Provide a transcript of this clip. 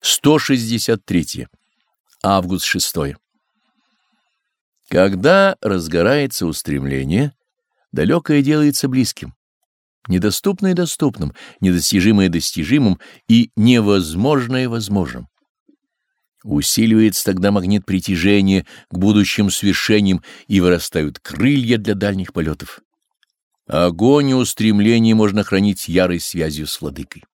163. Август 6. Когда разгорается устремление, далекое делается близким, недоступное доступным, недостижимое достижимым и невозможное возможным. Усиливается тогда магнит притяжения к будущим свершениям и вырастают крылья для дальних полетов. Огонь и устремление можно хранить ярой связью с владыкой.